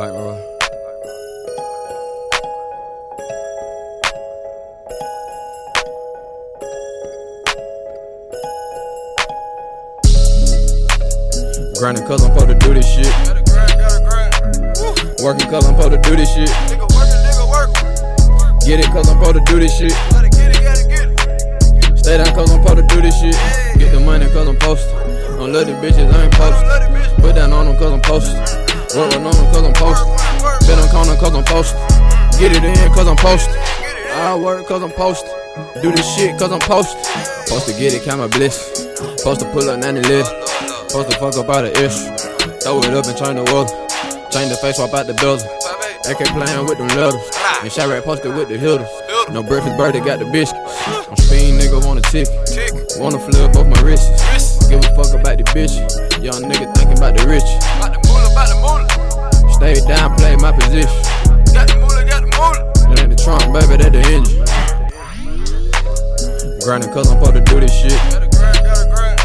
Like, bro. Grinding cause I'm supposed to do this shit. Gotta grind, gotta grind. Working cause I'm supposed to do this shit. Nigga work, a nigga work. Get it cause I'm supposed to do this shit. Gotta get it, gotta get it. Stay down cause I'm supposed to do this shit. Get the money cause I'm posted. Don't love these bitches, I ain't posted. Put down on them cause I'm posted. Work on cause I'm posted. Been on corner cause I'm posted. Get it in cause I'm posted. I work cause I'm posted. Do this shit cause I'm posted. Supposed to get it, count my bliss. Supposed to pull up 90 list. Supposed to fuck up out the issue. Throw it up and change the world. Change the face, swap out the building. AK playing with them letters. And Chirac posted with the hitters. No breakfast birthday got the biscuits. I'm speeding, nigga want a ticket. Tick. Wanna flip off my wrists. Give a fuck about the bitch. Young nigga thinking about the rich. About the moolah, the. Stay down, play my position. Got the moolah, got the moolah. It ain't the trunk, baby, that the engine. Grinding cause I'm supposed to do this shit. Gotta grind, gotta grind.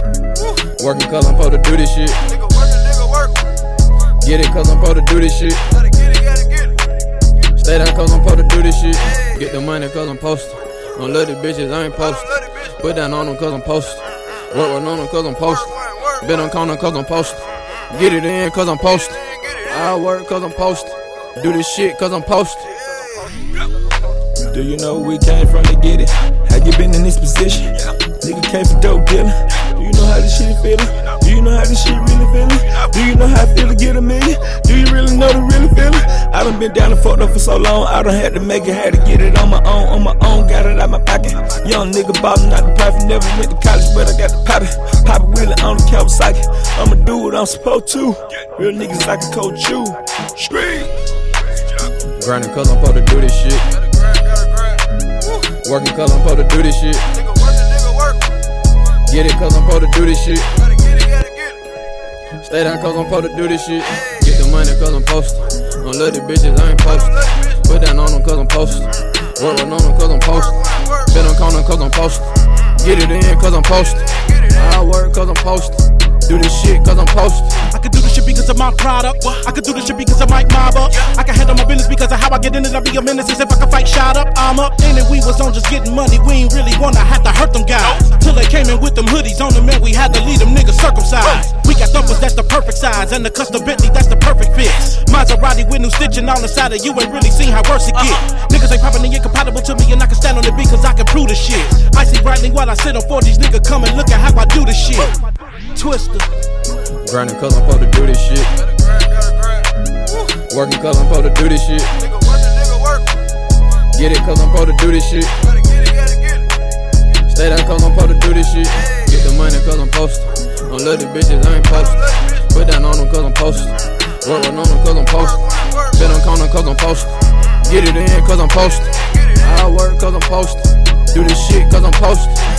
Working cause I'm supposed to do this shit. Nigga work, a nigga work. Get it cause I'm supposed to do this shit. Gotta get it, gotta get it. Stay down cause I'm supposed to do this shit. Get the money cause I'm posted. Don't love these bitches, I ain't posted. don't love it, bitch. Put down on them cause I'm posted. Work on them cause I'm posted. Been on corner cause I'm posted. Get it in cause I'm posted. I work cause I'm posted. Do this shit cause I'm posted. Do you know we came from to get it? How you been in this position? Nigga came from dope dealing. Do you know how this shit feeling? Do you know how this shit really feeling? Do you know how I feel to get a million? Do you really know the really feeling? I done been down and fucked up for so long. I done had to make it, had to get it on my own, on my Young nigga ballin', out the private. Never went to college, but I got the poppin'. Poppin' wheelin' on the Kawasaki. I'ma do what I'm supposed to. Real niggas like a coach you. Scream. Grinding cause I'm supposed to do this shit. Working cause I'm supposed to do this shit. Get it cause I'm supposed to do this shit. Stay down cause I'm supposed to do this shit. Get the money cause I'm posted. Don't love these bitches, I ain't posted. Put down on them cause I'm posted. Work on them cause I'm posted. Work, work, Been on corner cause I'm posted. Get it in cause I'm posted. get it. I work cause I'm posted. Do this shit cause I'm posted. I could do this shit because of my product. I could do this shit because I might mob up. I can handle my business because of how I get in it. I be a menace if I can fight shot up. I'm up in it. We was on just getting money. We ain't really wanna have to hurt them guys. Till they came in with them hoodies on them, and We had to leave them niggas circumcised. We got thumpers that's the perfect size, and the custom Bentley that's the perfect fit. Maserati with new stitching all inside of you ain't really seen how worse it get. Uh-huh. Niggas ain't popping, they incompatible to me, and I on the beat cause I can prove the shit. I see brightly while I sit on 40s, nigga come and look at how I do the shit. Twister. Grinding cause I'm supposed to do this shit. Grind, grind. Working cause I'm supposed to do this shit. Get it cause I'm supposed to do this shit. Stay down cause I'm supposed to do this shit. Get the money cause I'm posted. Don't love these bitches, I ain't posted. Put down on them cause I'm posted. Work on them cause I'm posted. Work, on corner cause I'm posted. Get it in cause I'm posted. I work cause I'm posted. Do this shit cause I'm posted.